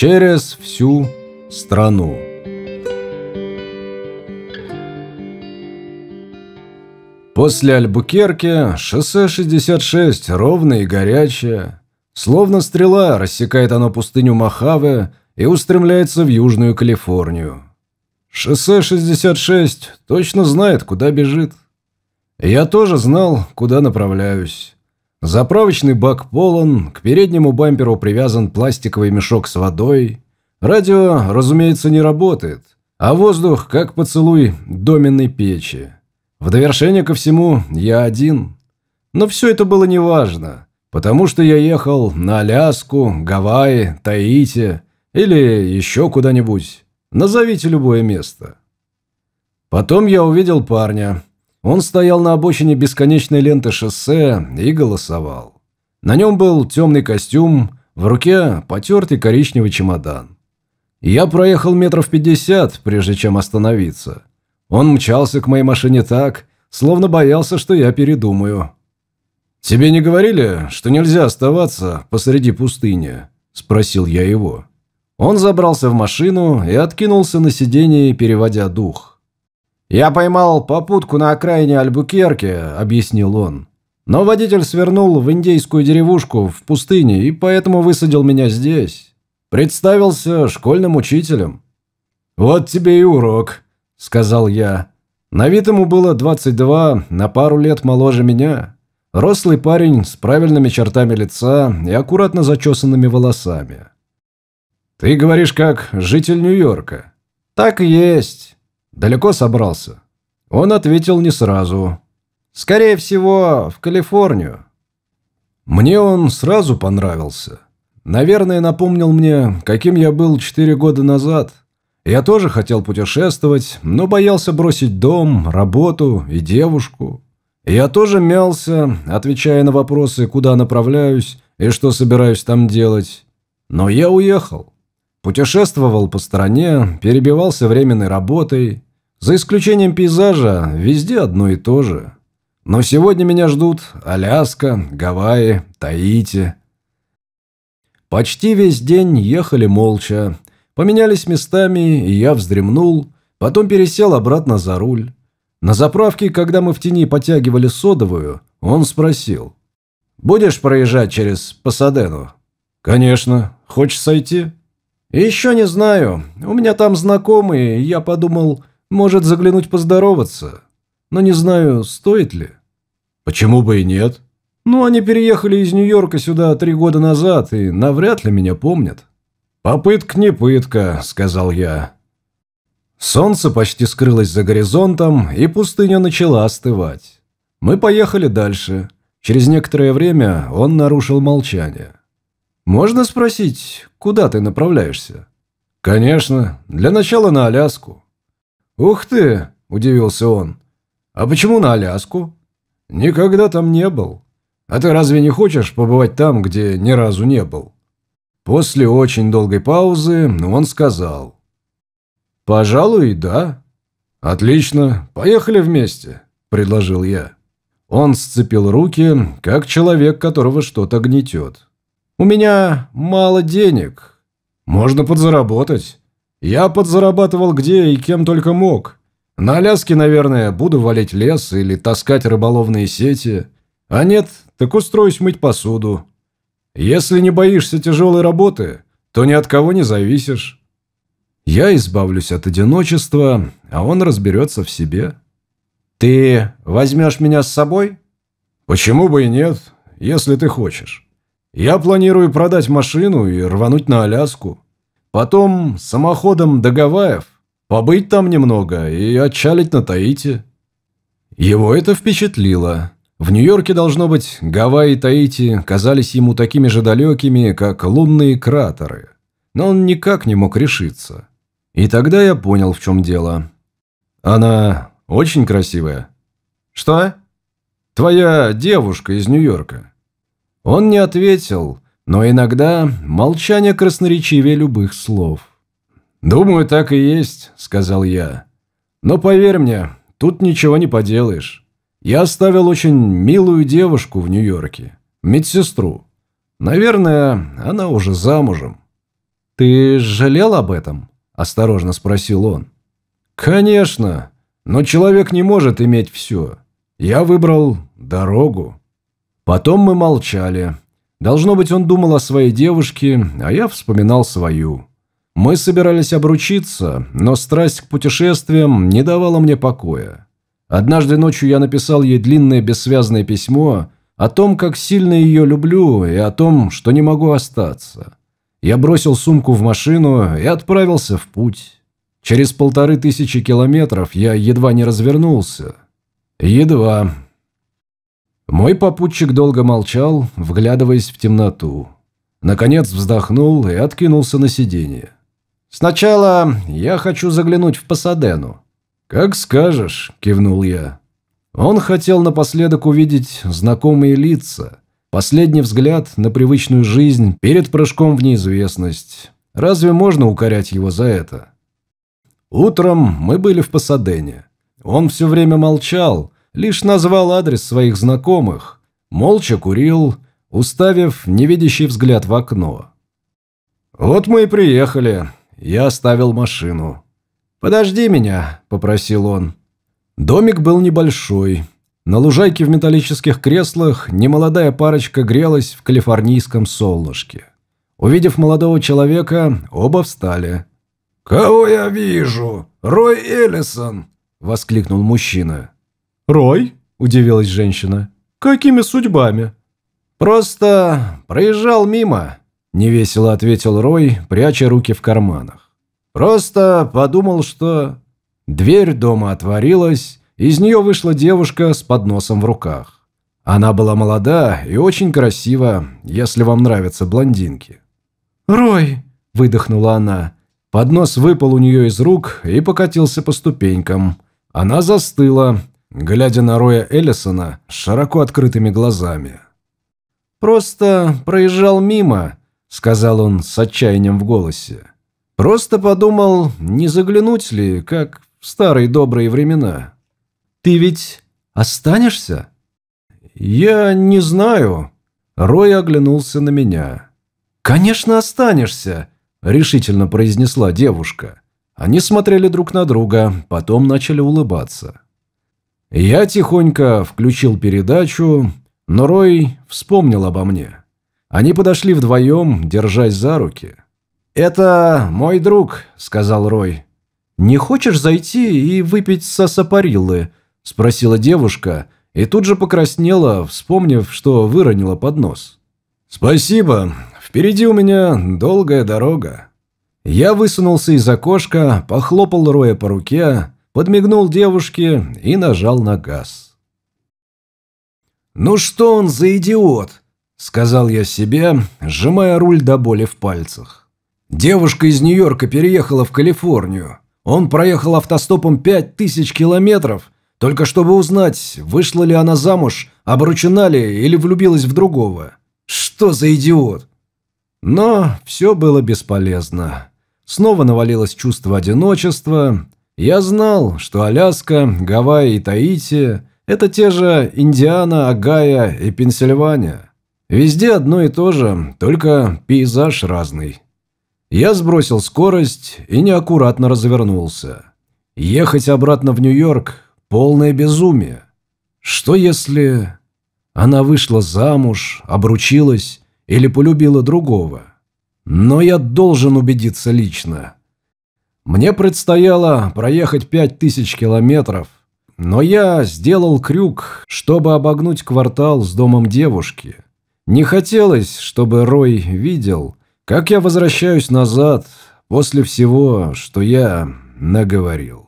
Через всю страну. После Альбукерки шоссе 66 ровное и горячее. Словно стрела рассекает оно пустыню Мохаве и устремляется в Южную Калифорнию. Шоссе 66 точно знает, куда бежит. Я тоже знал, куда направляюсь. Заправочный бак полон, к переднему бамперу привязан пластиковый мешок с водой. Радио, разумеется, не работает, а воздух как поцелуй доменной печи. В довершение ко всему, я один. Но все это было неважно, потому что я ехал на Аляску, Гавайи, Таити или еще куда-нибудь. Назовите любое место. Потом я увидел парня. Он стоял на обочине бесконечной ленты шоссе и голосовал. На нем был темный костюм, в руке потертый коричневый чемодан. Я проехал метров пятьдесят, прежде чем остановиться. Он мчался к моей машине так, словно боялся, что я передумаю. «Тебе не говорили, что нельзя оставаться посреди пустыни?» – спросил я его. Он забрался в машину и откинулся на сиденье, переводя дух. «Я поймал попутку на окраине Альбукерки», – объяснил он. «Но водитель свернул в индейскую деревушку в пустыне и поэтому высадил меня здесь. Представился школьным учителем». «Вот тебе и урок», – сказал я. На вид ему было 22, на пару лет моложе меня. Рослый парень с правильными чертами лица и аккуратно зачесанными волосами. «Ты говоришь, как житель Нью-Йорка». «Так и есть». «Далеко собрался?» Он ответил не сразу. «Скорее всего, в Калифорнию». Мне он сразу понравился. Наверное, напомнил мне, каким я был четыре года назад – я тоже хотел путешествовать, но боялся бросить дом, работу и девушку. Я тоже мялся, отвечая на вопросы, куда направляюсь и что собираюсь там делать. Но я уехал. Путешествовал по стране, перебивался временной работой. За исключением пейзажа, везде одно и то же. Но сегодня меня ждут Аляска, Гавайи, Таити. Почти весь день ехали молча, Поменялись местами, и я вздремнул, потом пересел обратно за руль. На заправке, когда мы в тени потягивали содовую, он спросил. «Будешь проезжать через Пасадену?» «Конечно. Хочешь сойти?» «Еще не знаю. У меня там знакомые, я подумал, может заглянуть поздороваться. Но не знаю, стоит ли». «Почему бы и нет?» «Ну, они переехали из Нью-Йорка сюда три года назад и навряд ли меня помнят». «Попытка не пытка», — сказал я. Солнце почти скрылось за горизонтом, и пустыня начала остывать. Мы поехали дальше. Через некоторое время он нарушил молчание. «Можно спросить, куда ты направляешься?» «Конечно. Для начала на Аляску». «Ух ты!» – удивился он. «А почему на Аляску?» «Никогда там не был. А ты разве не хочешь побывать там, где ни разу не был?» После очень долгой паузы он сказал. «Пожалуй, да». «Отлично, поехали вместе», – предложил я. Он сцепил руки, как человек, которого что-то гнетет. «У меня мало денег. Можно подзаработать. Я подзарабатывал где и кем только мог. На Аляске, наверное, буду валить лес или таскать рыболовные сети. А нет, так устроюсь мыть посуду. Если не боишься тяжелой работы, то ни от кого не зависишь. Я избавлюсь от одиночества, а он разберется в себе. Ты возьмешь меня с собой? Почему бы и нет, если ты хочешь. Я планирую продать машину и рвануть на Аляску. Потом самоходом до Гавайев, побыть там немного и отчалить на Таити. Его это впечатлило. В Нью-Йорке, должно быть, Гавайи и Таити казались ему такими же далекими, как лунные кратеры. Но он никак не мог решиться. И тогда я понял, в чем дело. Она очень красивая. Что? Твоя девушка из Нью-Йорка. Он не ответил, но иногда молчание красноречивее любых слов. «Думаю, так и есть», — сказал я. «Но поверь мне, тут ничего не поделаешь». Я оставил очень милую девушку в Нью-Йорке, медсестру. Наверное, она уже замужем. «Ты жалел об этом?» – осторожно спросил он. «Конечно, но человек не может иметь все. Я выбрал дорогу». Потом мы молчали. Должно быть, он думал о своей девушке, а я вспоминал свою. Мы собирались обручиться, но страсть к путешествиям не давала мне покоя. Однажды ночью я написал ей длинное бессвязное письмо о том, как сильно ее люблю, и о том, что не могу остаться. Я бросил сумку в машину и отправился в путь. Через полторы тысячи километров я едва не развернулся. Едва. Мой попутчик долго молчал, вглядываясь в темноту. Наконец вздохнул и откинулся на сиденье. «Сначала я хочу заглянуть в Пасадену». «Как скажешь», – кивнул я. Он хотел напоследок увидеть знакомые лица, последний взгляд на привычную жизнь перед прыжком в неизвестность. Разве можно укорять его за это? Утром мы были в Пасадене. Он все время молчал, лишь назвал адрес своих знакомых, молча курил, уставив невидящий взгляд в окно. «Вот мы и приехали. Я оставил машину». «Подожди меня», – попросил он. Домик был небольшой. На лужайке в металлических креслах немолодая парочка грелась в калифорнийском солнышке. Увидев молодого человека, оба встали. «Кого я вижу? Рой Эллисон!» – воскликнул мужчина. «Рой?» – удивилась женщина. «Какими судьбами?» «Просто проезжал мимо», – невесело ответил Рой, пряча руки в карманах. Просто подумал, что... Дверь дома отворилась, из нее вышла девушка с подносом в руках. Она была молода и очень красива, если вам нравятся блондинки. «Рой!» – выдохнула она. Поднос выпал у нее из рук и покатился по ступенькам. Она застыла, глядя на Роя Эллисона с широко открытыми глазами. «Просто проезжал мимо», – сказал он с отчаянием в голосе. Просто подумал, не заглянуть ли, как в старые добрые времена. Ты ведь останешься? Я не знаю. Рой оглянулся на меня. Конечно, останешься, решительно произнесла девушка. Они смотрели друг на друга, потом начали улыбаться. Я тихонько включил передачу, но Рой вспомнил обо мне. Они подошли вдвоем, держась за руки. «Это мой друг», – сказал Рой. «Не хочешь зайти и выпить сасапариллы?» – спросила девушка, и тут же покраснела, вспомнив, что выронила поднос. «Спасибо. Впереди у меня долгая дорога». Я высунулся из окошка, похлопал Роя по руке, подмигнул девушке и нажал на газ. «Ну что он за идиот?» – сказал я себе, сжимая руль до боли в пальцах. Девушка из Нью-Йорка переехала в Калифорнию. Он проехал автостопом пять тысяч километров, только чтобы узнать, вышла ли она замуж, обручена ли или влюбилась в другого. Что за идиот? Но все было бесполезно. Снова навалилось чувство одиночества. Я знал, что Аляска, Гавайи и Таити – это те же Индиана, Агая и Пенсильвания. Везде одно и то же, только пейзаж разный. Я сбросил скорость и неаккуратно развернулся. Ехать обратно в Нью-Йорк – полное безумие. Что если она вышла замуж, обручилась или полюбила другого? Но я должен убедиться лично. Мне предстояло проехать пять тысяч километров, но я сделал крюк, чтобы обогнуть квартал с домом девушки. Не хотелось, чтобы Рой видел, как я возвращаюсь назад после всего, что я наговорил.